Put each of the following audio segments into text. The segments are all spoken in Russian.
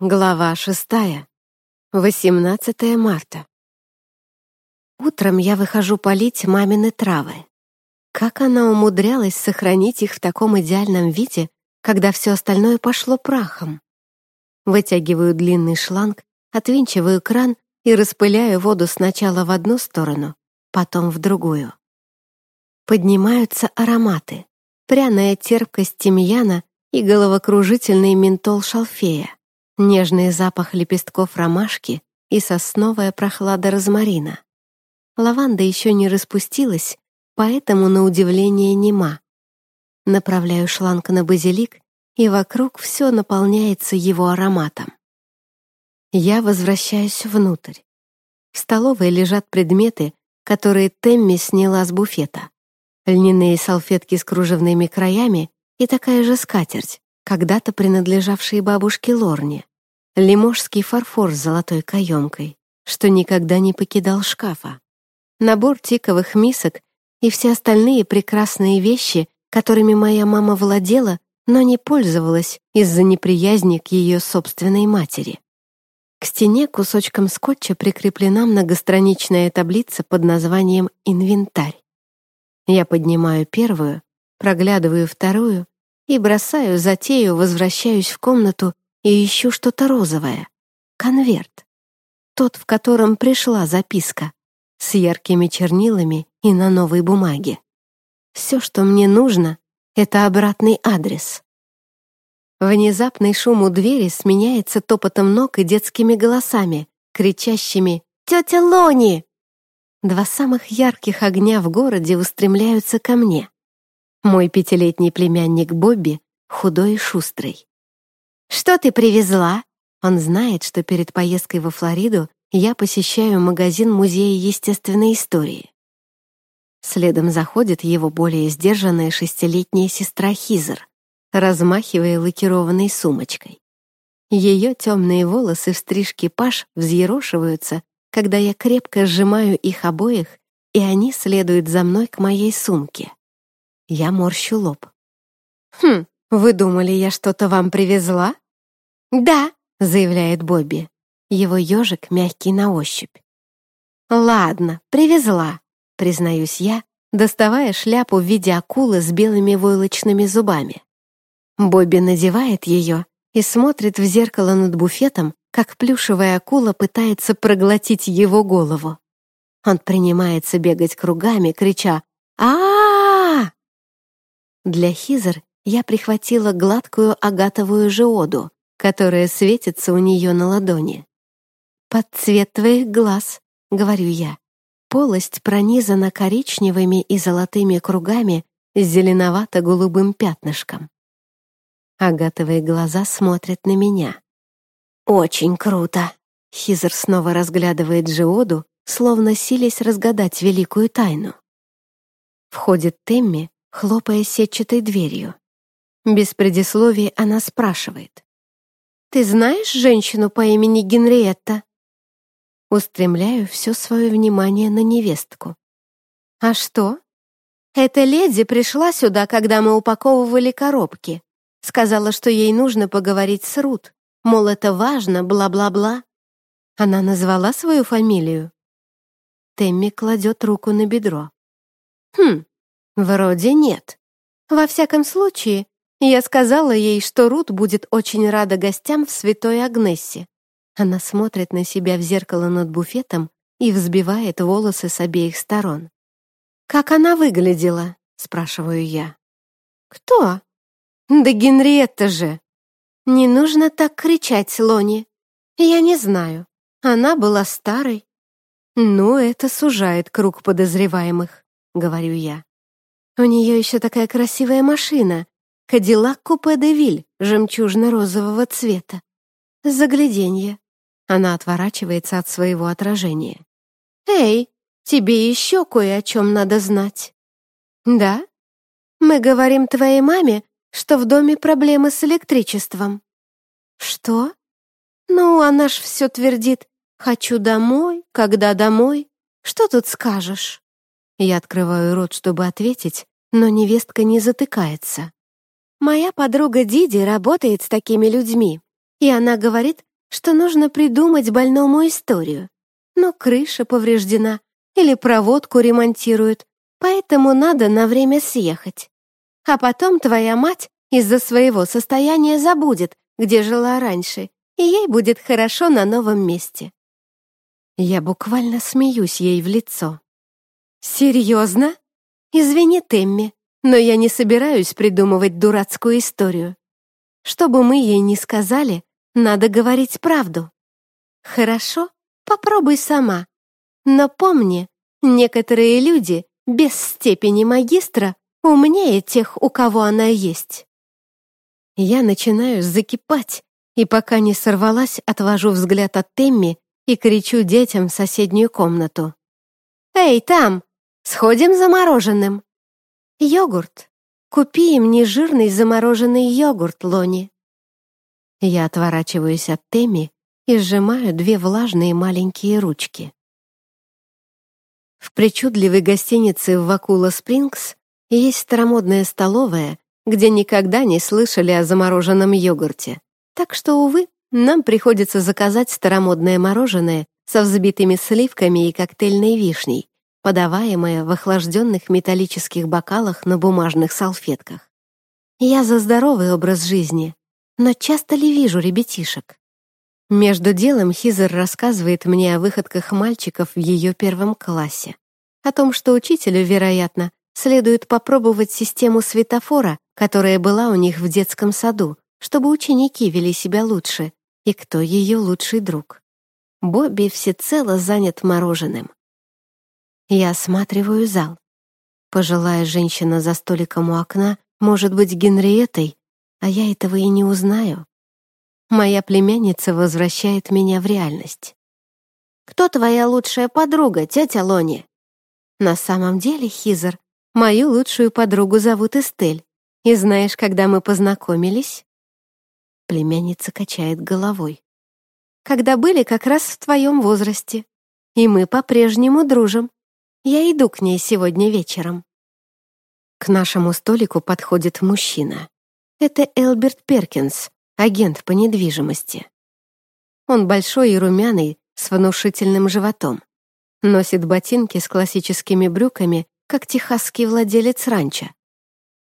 Глава шестая. 18 марта. Утром я выхожу полить мамины травы. Как она умудрялась сохранить их в таком идеальном виде, когда все остальное пошло прахом? Вытягиваю длинный шланг, отвинчиваю кран и распыляю воду сначала в одну сторону, потом в другую. Поднимаются ароматы. Пряная терпкость тимьяна и головокружительный ментол шалфея нежный запах лепестков ромашки и сосновая прохлада розмарина. Лаванда еще не распустилась, поэтому, на удивление, нема. Направляю шланг на базилик, и вокруг все наполняется его ароматом. Я возвращаюсь внутрь. В столовой лежат предметы, которые Темми сняла с буфета. Льняные салфетки с кружевными краями и такая же скатерть, когда-то принадлежавшие бабушке Лорне лиможский фарфор с золотой каемкой, что никогда не покидал шкафа, набор тиковых мисок и все остальные прекрасные вещи, которыми моя мама владела, но не пользовалась из-за неприязни к ее собственной матери. К стене кусочком скотча прикреплена многостраничная таблица под названием «Инвентарь». Я поднимаю первую, проглядываю вторую и бросаю затею, возвращаюсь в комнату и ищу что-то розовое. Конверт. Тот, в котором пришла записка. С яркими чернилами и на новой бумаге. Все, что мне нужно, это обратный адрес. Внезапный шум у двери сменяется топотом ног и детскими голосами, кричащими «Тетя Лони!». Два самых ярких огня в городе устремляются ко мне. Мой пятилетний племянник Бобби худой и шустрый. «Что ты привезла?» Он знает, что перед поездкой во Флориду я посещаю магазин Музея естественной истории. Следом заходит его более сдержанная шестилетняя сестра Хизер, размахивая лакированной сумочкой. Ее темные волосы в стрижке паш взъерошиваются, когда я крепко сжимаю их обоих, и они следуют за мной к моей сумке. Я морщу лоб. «Хм, «Вы думали, я что-то вам привезла?» «Да», — заявляет Бобби. Его ежик мягкий на ощупь. «Ладно, привезла», — признаюсь я, доставая шляпу в виде акулы с белыми войлочными зубами. Бобби надевает ее и смотрит в зеркало над буфетом, как плюшевая акула пытается проглотить его голову. Он принимается бегать кругами, крича а, -а, -а, Для Хизер я прихватила гладкую агатовую жиоду, которая светится у нее на ладони. «Под цвет твоих глаз», — говорю я. Полость пронизана коричневыми и золотыми кругами с зеленовато-голубым пятнышком. Агатовые глаза смотрят на меня. «Очень круто!» Хизер снова разглядывает Джиоду, словно силясь разгадать великую тайну. Входит Темми, хлопая сетчатой дверью. Без предисловий она спрашивает. «Ты знаешь женщину по имени Генриетта?» Устремляю все свое внимание на невестку. «А что?» «Эта леди пришла сюда, когда мы упаковывали коробки. Сказала, что ей нужно поговорить с Рут. Мол, это важно, бла-бла-бла. Она назвала свою фамилию?» Темми кладет руку на бедро. «Хм, вроде нет. Во всяком случае, я сказала ей, что Рут будет очень рада гостям в Святой Агнессе. Она смотрит на себя в зеркало над буфетом и взбивает волосы с обеих сторон. «Как она выглядела?» — спрашиваю я. «Кто?» «Да Генриетта же!» «Не нужно так кричать, Лони. Я не знаю. Она была старой». «Ну, это сужает круг подозреваемых», — говорю я. «У нее еще такая красивая машина, Кадиллак Купе де Виль жемчужно-розового цвета. Загляденье. Она отворачивается от своего отражения. «Эй, тебе еще кое о чем надо знать». «Да? Мы говорим твоей маме, что в доме проблемы с электричеством». «Что?» «Ну, она ж все твердит. Хочу домой, когда домой. Что тут скажешь?» Я открываю рот, чтобы ответить, но невестка не затыкается. Моя подруга Диди работает с такими людьми, и она говорит, что нужно придумать больному историю. Но крыша повреждена или проводку ремонтируют, поэтому надо на время съехать. А потом твоя мать из-за своего состояния забудет, где жила раньше, и ей будет хорошо на новом месте. Я буквально смеюсь ей в лицо. «Серьезно? Извини, Темми, но я не собираюсь придумывать дурацкую историю. Что бы мы ей ни сказали, надо говорить правду. Хорошо, попробуй сама. Но помни, некоторые люди без степени магистра умнее тех, у кого она есть. Я начинаю закипать, и пока не сорвалась, отвожу взгляд от Темми и кричу детям в соседнюю комнату. «Эй, там! Сходим за мороженым!» «Йогурт! Купи им нежирный замороженный йогурт, Лони!» Я отворачиваюсь от Теми и сжимаю две влажные маленькие ручки. В причудливой гостинице в Вакула Спрингс есть старомодная столовая, где никогда не слышали о замороженном йогурте. Так что, увы, нам приходится заказать старомодное мороженое со взбитыми сливками и коктейльной вишней, подаваемое в охлажденных металлических бокалах на бумажных салфетках. Я за здоровый образ жизни, но часто ли вижу ребятишек? Между делом Хизер рассказывает мне о выходках мальчиков в ее первом классе. О том, что учителю, вероятно, следует попробовать систему светофора, которая была у них в детском саду, чтобы ученики вели себя лучше, и кто ее лучший друг. Бобби всецело занят мороженым. Я осматриваю зал. Пожилая женщина за столиком у окна может быть Генриеттой, а я этого и не узнаю. Моя племянница возвращает меня в реальность. «Кто твоя лучшая подруга, тетя Лони?» «На самом деле, Хизер, мою лучшую подругу зовут Эстель. И знаешь, когда мы познакомились?» Племянница качает головой. «Когда были как раз в твоем возрасте. И мы по-прежнему дружим. Я иду к ней сегодня вечером». К нашему столику подходит мужчина. Это Элберт Перкинс, агент по недвижимости. Он большой и румяный, с внушительным животом. Носит ботинки с классическими брюками, как техасский владелец ранчо.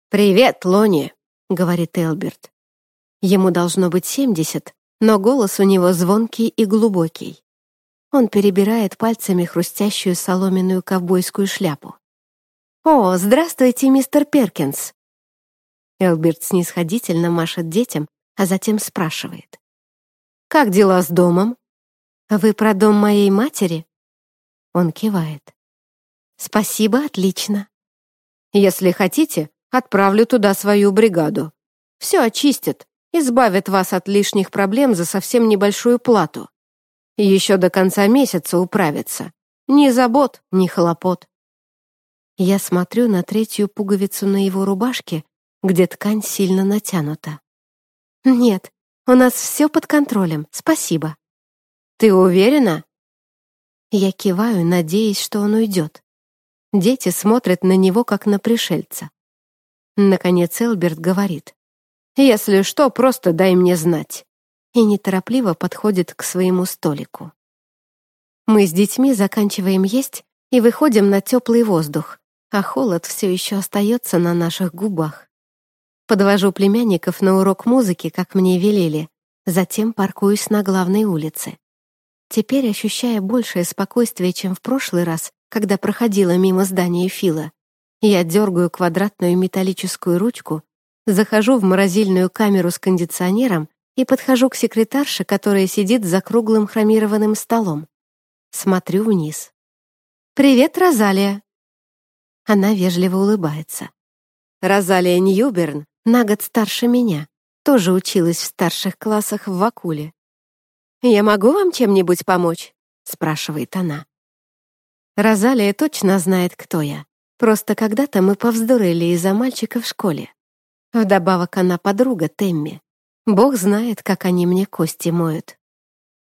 «Привет, Лони», — говорит Элберт. Ему должно быть 70, но голос у него звонкий и глубокий. Он перебирает пальцами хрустящую соломенную ковбойскую шляпу. «О, здравствуйте, мистер Перкинс!» Элберт снисходительно машет детям, а затем спрашивает. «Как дела с домом?» «Вы про дом моей матери?» Он кивает. «Спасибо, отлично. Если хотите, отправлю туда свою бригаду. Все очистят, избавят вас от лишних проблем за совсем небольшую плату. Еще до конца месяца управятся. Ни забот, ни хлопот». Я смотрю на третью пуговицу на его рубашке где ткань сильно натянута. «Нет, у нас все под контролем, спасибо». «Ты уверена?» Я киваю, надеясь, что он уйдет. Дети смотрят на него, как на пришельца. Наконец Элберт говорит. «Если что, просто дай мне знать». И неторопливо подходит к своему столику. Мы с детьми заканчиваем есть и выходим на теплый воздух, а холод все еще остается на наших губах. Подвожу племянников на урок музыки, как мне велели, затем паркуюсь на главной улице. Теперь, ощущая большее спокойствие, чем в прошлый раз, когда проходила мимо здания Фила, я дергаю квадратную металлическую ручку, захожу в морозильную камеру с кондиционером и подхожу к секретарше, которая сидит за круглым хромированным столом. Смотрю вниз. «Привет, Розалия!» Она вежливо улыбается. Розалия Ньюберн на год старше меня, тоже училась в старших классах в Вакуле. «Я могу вам чем-нибудь помочь?» — спрашивает она. Розалия точно знает, кто я. Просто когда-то мы повздорили из-за мальчика в школе. Вдобавок она подруга Темми. Бог знает, как они мне кости моют.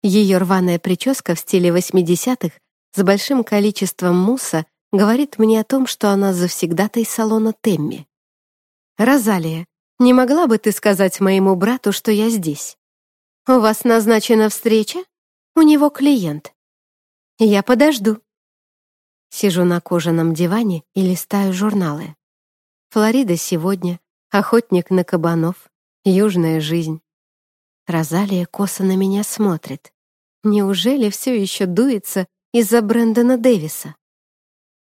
Ее рваная прическа в стиле 80-х с большим количеством мусса говорит мне о том, что она завсегдатай салона Темми. «Розалия, не могла бы ты сказать моему брату, что я здесь?» «У вас назначена встреча? У него клиент. Я подожду». Сижу на кожаном диване и листаю журналы. «Флорида сегодня», «Охотник на кабанов», «Южная жизнь». Розалия косо на меня смотрит. Неужели все еще дуется из-за Брэндона Дэвиса?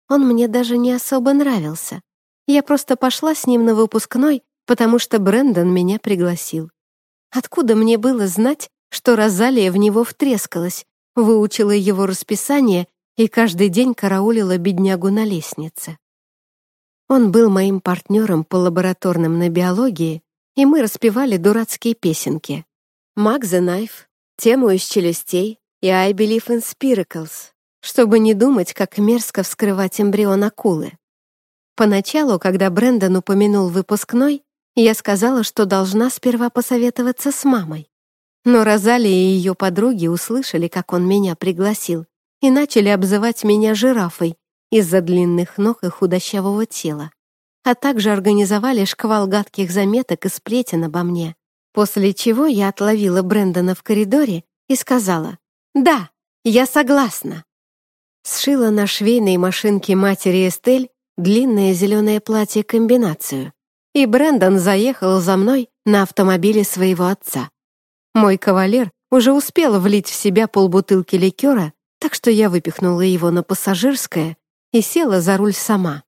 Он мне даже не особо нравился. Я просто пошла с ним на выпускной, потому что Брэндон меня пригласил. Откуда мне было знать, что Розалия в него втрескалась, выучила его расписание и каждый день караулила беднягу на лестнице? Он был моим партнером по лабораторным на биологии, и мы распевали дурацкие песенки. «Маг the Knife», тему из челюстей и «I believe in spiracles», чтобы не думать, как мерзко вскрывать эмбрион акулы. Поначалу, когда Брэндон упомянул выпускной, я сказала, что должна сперва посоветоваться с мамой. Но Розалия и ее подруги услышали, как он меня пригласил, и начали обзывать меня жирафой из-за длинных ног и худощавого тела, а также организовали шквал гадких заметок и сплетен обо мне, после чего я отловила Брэндона в коридоре и сказала «Да, я согласна». Сшила на швейной машинке матери Эстель длинное зеленое платье-комбинацию, и Брэндон заехал за мной на автомобиле своего отца. Мой кавалер уже успел влить в себя полбутылки ликера, так что я выпихнула его на пассажирское и села за руль сама.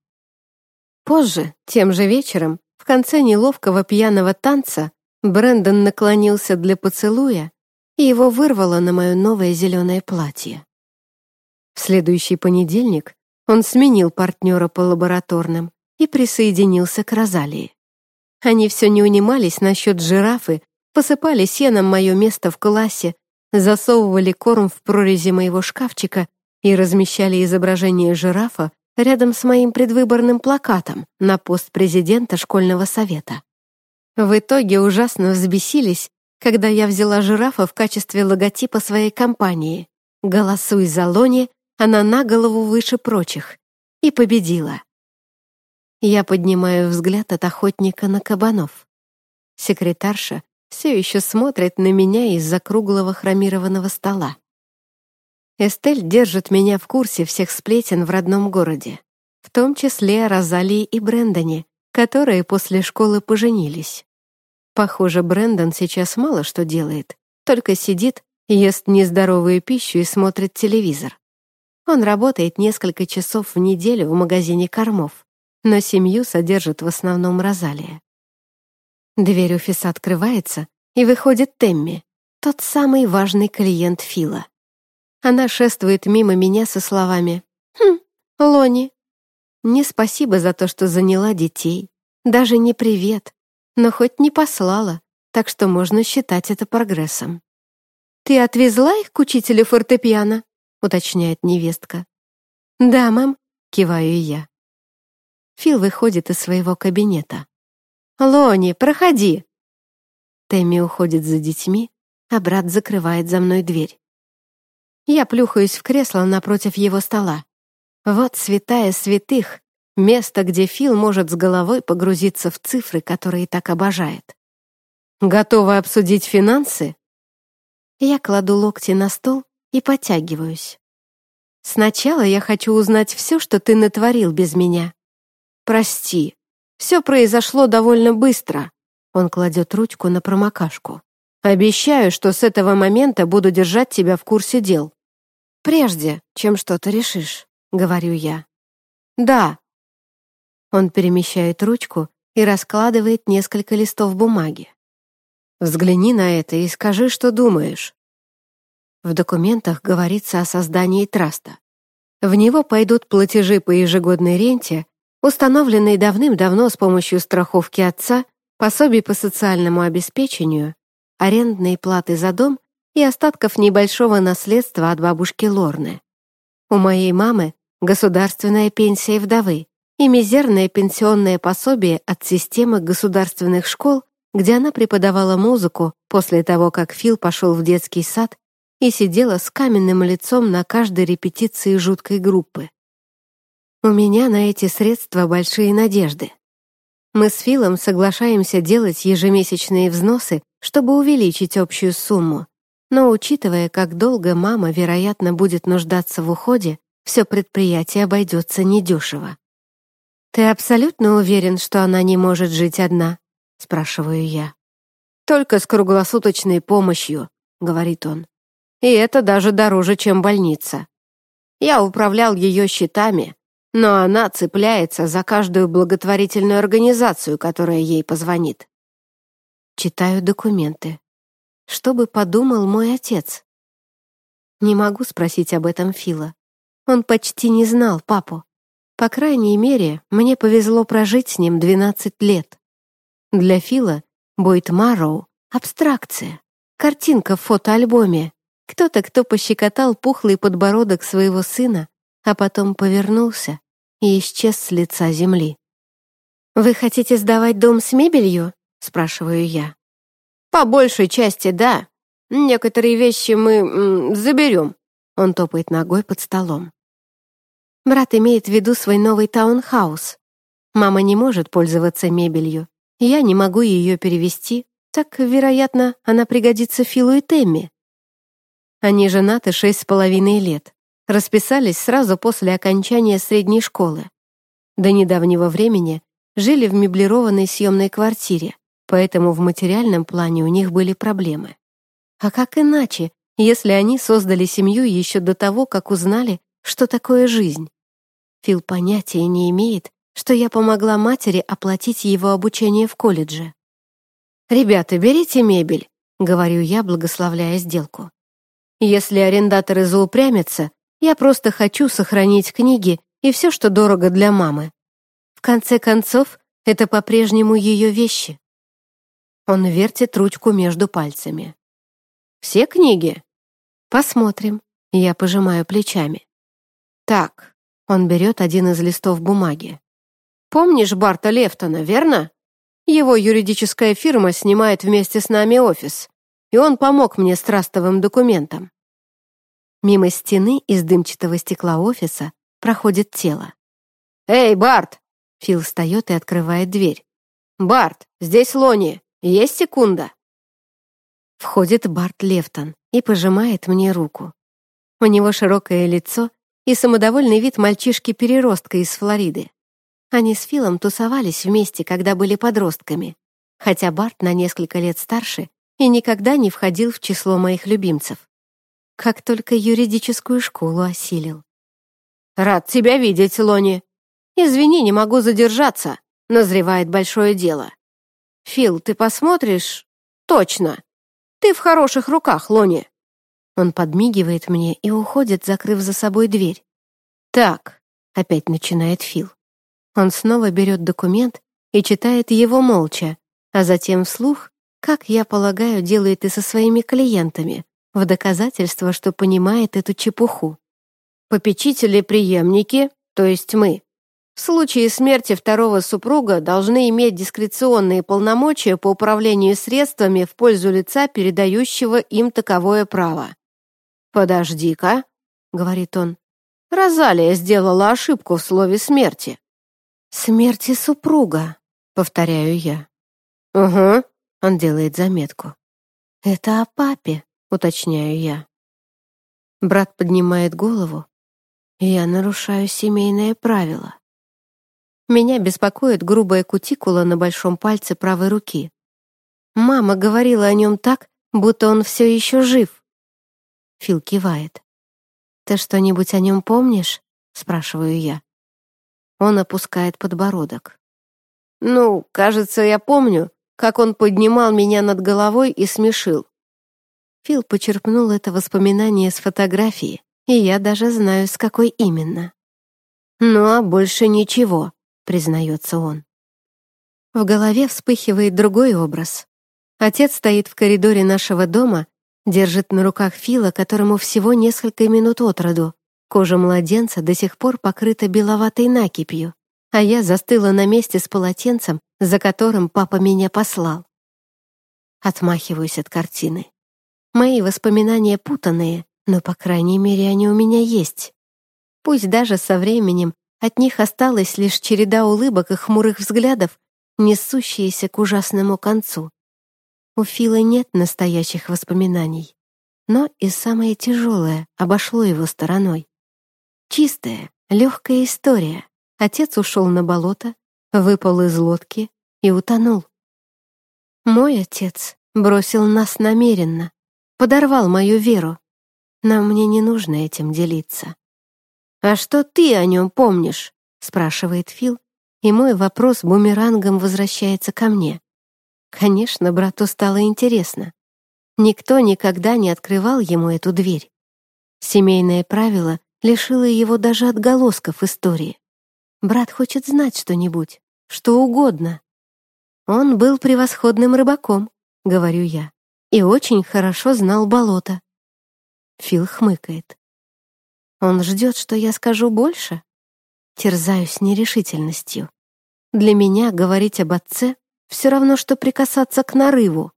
Позже, тем же вечером, в конце неловкого пьяного танца, Брэндон наклонился для поцелуя, и его вырвало на мое новое зеленое платье. В следующий понедельник он сменил партнера по лабораторным и присоединился к Розалии. Они все не унимались насчет жирафы, посыпали сеном мое место в классе, засовывали корм в прорези моего шкафчика и размещали изображение жирафа рядом с моим предвыборным плакатом на пост президента школьного совета. В итоге ужасно взбесились, когда я взяла жирафа в качестве логотипа своей компании. «Голосуй за Лони, она на голову выше прочих», и победила. Я поднимаю взгляд от охотника на кабанов. Секретарша все еще смотрит на меня из-за круглого хромированного стола. Эстель держит меня в курсе всех сплетен в родном городе, в том числе о Розалии и Брэндоне, которые после школы поженились. Похоже, Брэндон сейчас мало что делает, только сидит, ест нездоровую пищу и смотрит телевизор. Он работает несколько часов в неделю в магазине кормов, но семью содержит в основном Розалия. Дверь офиса открывается, и выходит Темми, тот самый важный клиент Фила. Она шествует мимо меня со словами «Хм, Лони». Не спасибо за то, что заняла детей, даже не привет, но хоть не послала, так что можно считать это прогрессом. «Ты отвезла их к учителю фортепиано?» — уточняет невестка. «Да, мам», — киваю я. Фил выходит из своего кабинета. «Лони, проходи!» Тэмми уходит за детьми, а брат закрывает за мной дверь. Я плюхаюсь в кресло напротив его стола. Вот святая святых, место, где Фил может с головой погрузиться в цифры, которые так обожает. «Готовы обсудить финансы?» Я кладу локти на стол и подтягиваюсь. «Сначала я хочу узнать все, что ты натворил без меня», «Прости, все произошло довольно быстро». Он кладет ручку на промокашку. «Обещаю, что с этого момента буду держать тебя в курсе дел». «Прежде, чем что-то решишь», — говорю я. «Да». Он перемещает ручку и раскладывает несколько листов бумаги. «Взгляни на это и скажи, что думаешь». В документах говорится о создании траста. В него пойдут платежи по ежегодной ренте установленный давным-давно с помощью страховки отца, пособий по социальному обеспечению, арендной платы за дом и остатков небольшого наследства от бабушки Лорны. У моей мамы государственная пенсия вдовы и мизерное пенсионное пособие от системы государственных школ, где она преподавала музыку после того, как Фил пошел в детский сад и сидела с каменным лицом на каждой репетиции жуткой группы. У меня на эти средства большие надежды. Мы с Филом соглашаемся делать ежемесячные взносы чтобы увеличить общую сумму, но учитывая, как долго мама, вероятно, будет нуждаться в уходе, все предприятие обойдется недешево. «Ты абсолютно уверен, что она не может жить одна?» — спрашиваю я. «Только с круглосуточной помощью», — говорит он. «И это даже дороже, чем больница. Я управлял ее счетами, но она цепляется за каждую благотворительную организацию, которая ей позвонит. Читаю документы. Что бы подумал мой отец? Не могу спросить об этом Фила. Он почти не знал папу. По крайней мере, мне повезло прожить с ним 12 лет. Для Фила Бойт Марроу — абстракция, картинка в фотоальбоме, кто-то, кто пощекотал пухлый подбородок своего сына, а потом повернулся и исчез с лица земли. «Вы хотите сдавать дом с мебелью?» — спрашиваю я. «По большей части, да. Некоторые вещи мы заберем», — он топает ногой под столом. Брат имеет в виду свой новый таунхаус. Мама не может пользоваться мебелью. Я не могу ее перевести, так, вероятно, она пригодится Филу и Темми. Они женаты шесть с половиной лет. Расписались сразу после окончания средней школы. До недавнего времени жили в меблированной съемной квартире, поэтому в материальном плане у них были проблемы. А как иначе, если они создали семью еще до того, как узнали, что такое жизнь? Фил понятия не имеет, что я помогла матери оплатить его обучение в колледже. «Ребята, берите мебель», — говорю я, благословляя сделку. Если арендаторы заупрямятся, я просто хочу сохранить книги и все, что дорого для мамы. В конце концов, это по-прежнему ее вещи. Он вертит ручку между пальцами. «Все книги?» «Посмотрим». Я пожимаю плечами. «Так», — он берет один из листов бумаги. «Помнишь Барта Лефтона, верно? Его юридическая фирма снимает вместе с нами офис и он помог мне с трастовым документом. Мимо стены из дымчатого стекла офиса проходит тело. «Эй, Барт!» Фил встает и открывает дверь. «Барт, здесь Лони. Есть секунда?» Входит Барт Лефтон и пожимает мне руку. У него широкое лицо и самодовольный вид мальчишки-переростка из Флориды. Они с Филом тусовались вместе, когда были подростками, хотя Барт на несколько лет старше и никогда не входил в число моих любимцев. Как только юридическую школу осилил. «Рад тебя видеть, Лони. Извини, не могу задержаться. Назревает большое дело. Фил, ты посмотришь? Точно. Ты в хороших руках, Лони». Он подмигивает мне и уходит, закрыв за собой дверь. «Так», — опять начинает Фил. Он снова берет документ и читает его молча, а затем вслух как, я полагаю, делает и со своими клиентами, в доказательство, что понимает эту чепуху. Попечители-преемники, то есть мы, в случае смерти второго супруга должны иметь дискреционные полномочия по управлению средствами в пользу лица, передающего им таковое право. «Подожди-ка», — говорит он, — «Розалия сделала ошибку в слове смерти». «Смерти супруга», — повторяю я. «Угу», он делает заметку. «Это о папе», — уточняю я. Брат поднимает голову, и я нарушаю семейное правило. Меня беспокоит грубая кутикула на большом пальце правой руки. Мама говорила о нем так, будто он все еще жив. Фил кивает. «Ты что-нибудь о нем помнишь?» — спрашиваю я. Он опускает подбородок. «Ну, кажется, я помню, как он поднимал меня над головой и смешил. Фил почерпнул это воспоминание с фотографии, и я даже знаю, с какой именно. «Ну, а больше ничего», — признается он. В голове вспыхивает другой образ. Отец стоит в коридоре нашего дома, держит на руках Фила, которому всего несколько минут от роду. Кожа младенца до сих пор покрыта беловатой накипью а я застыла на месте с полотенцем, за которым папа меня послал. Отмахиваюсь от картины. Мои воспоминания путанные, но, по крайней мере, они у меня есть. Пусть даже со временем от них осталась лишь череда улыбок и хмурых взглядов, несущиеся к ужасному концу. У Фила нет настоящих воспоминаний, но и самое тяжелое обошло его стороной. Чистая, легкая история. Отец ушел на болото, выпал из лодки и утонул. Мой отец бросил нас намеренно, подорвал мою веру. Нам мне не нужно этим делиться. «А что ты о нем помнишь?» — спрашивает Фил, и мой вопрос бумерангом возвращается ко мне. Конечно, брату стало интересно. Никто никогда не открывал ему эту дверь. Семейное правило лишило его даже отголосков истории. Брат хочет знать что-нибудь, что угодно. Он был превосходным рыбаком, говорю я, и очень хорошо знал болото. Фил хмыкает. Он ждет, что я скажу больше? Терзаюсь нерешительностью. Для меня говорить об отце все равно, что прикасаться к нарыву.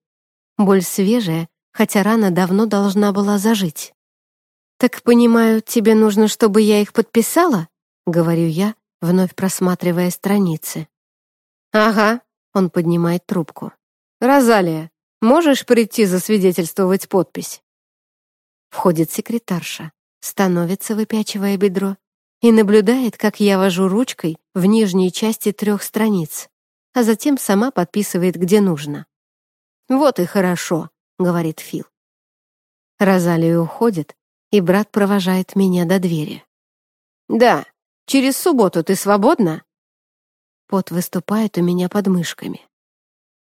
Боль свежая, хотя рана давно должна была зажить. «Так, понимаю, тебе нужно, чтобы я их подписала?» — говорю я, вновь просматривая страницы. «Ага», — он поднимает трубку. «Розалия, можешь прийти засвидетельствовать подпись?» Входит секретарша, становится, выпячивая бедро, и наблюдает, как я вожу ручкой в нижней части трех страниц, а затем сама подписывает, где нужно. «Вот и хорошо», — говорит Фил. Розалия уходит, и брат провожает меня до двери. «Да, через субботу ты свободна?» Пот выступает у меня под мышками.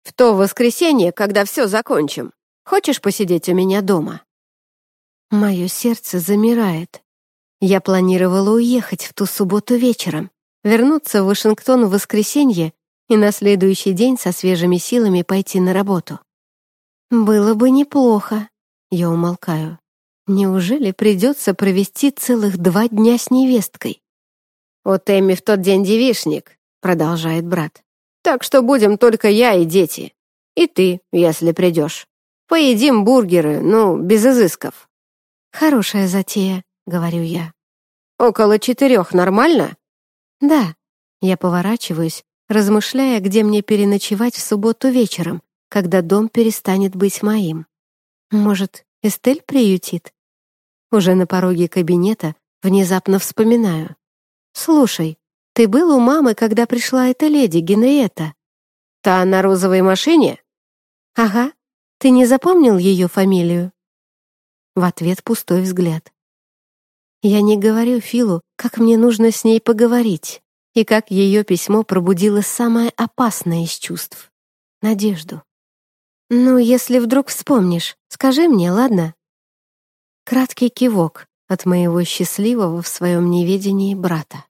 «В то воскресенье, когда все закончим, хочешь посидеть у меня дома?» Мое сердце замирает. Я планировала уехать в ту субботу вечером, вернуться в Вашингтон в воскресенье и на следующий день со свежими силами пойти на работу. Было бы неплохо. Я умолкаю. Неужели придется провести целых два дня с невесткой? «У Тэмми в тот день девишник», — продолжает брат. «Так что будем только я и дети. И ты, если придешь. Поедим бургеры, ну, без изысков». «Хорошая затея», — говорю я. «Около четырех нормально?» «Да». Я поворачиваюсь, размышляя, где мне переночевать в субботу вечером, когда дом перестанет быть моим. Может, Эстель приютит? Уже на пороге кабинета внезапно вспоминаю. «Слушай, ты был у мамы, когда пришла эта леди, Генриетта?» «Та на розовой машине?» «Ага. Ты не запомнил ее фамилию?» В ответ пустой взгляд. Я не говорю Филу, как мне нужно с ней поговорить, и как ее письмо пробудило самое опасное из чувств — надежду. «Ну, если вдруг вспомнишь, скажи мне, ладно?» Краткий кивок от моего счастливого в своем неведении брата.